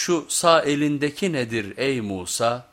şu sağ elindeki nedir ey Musa?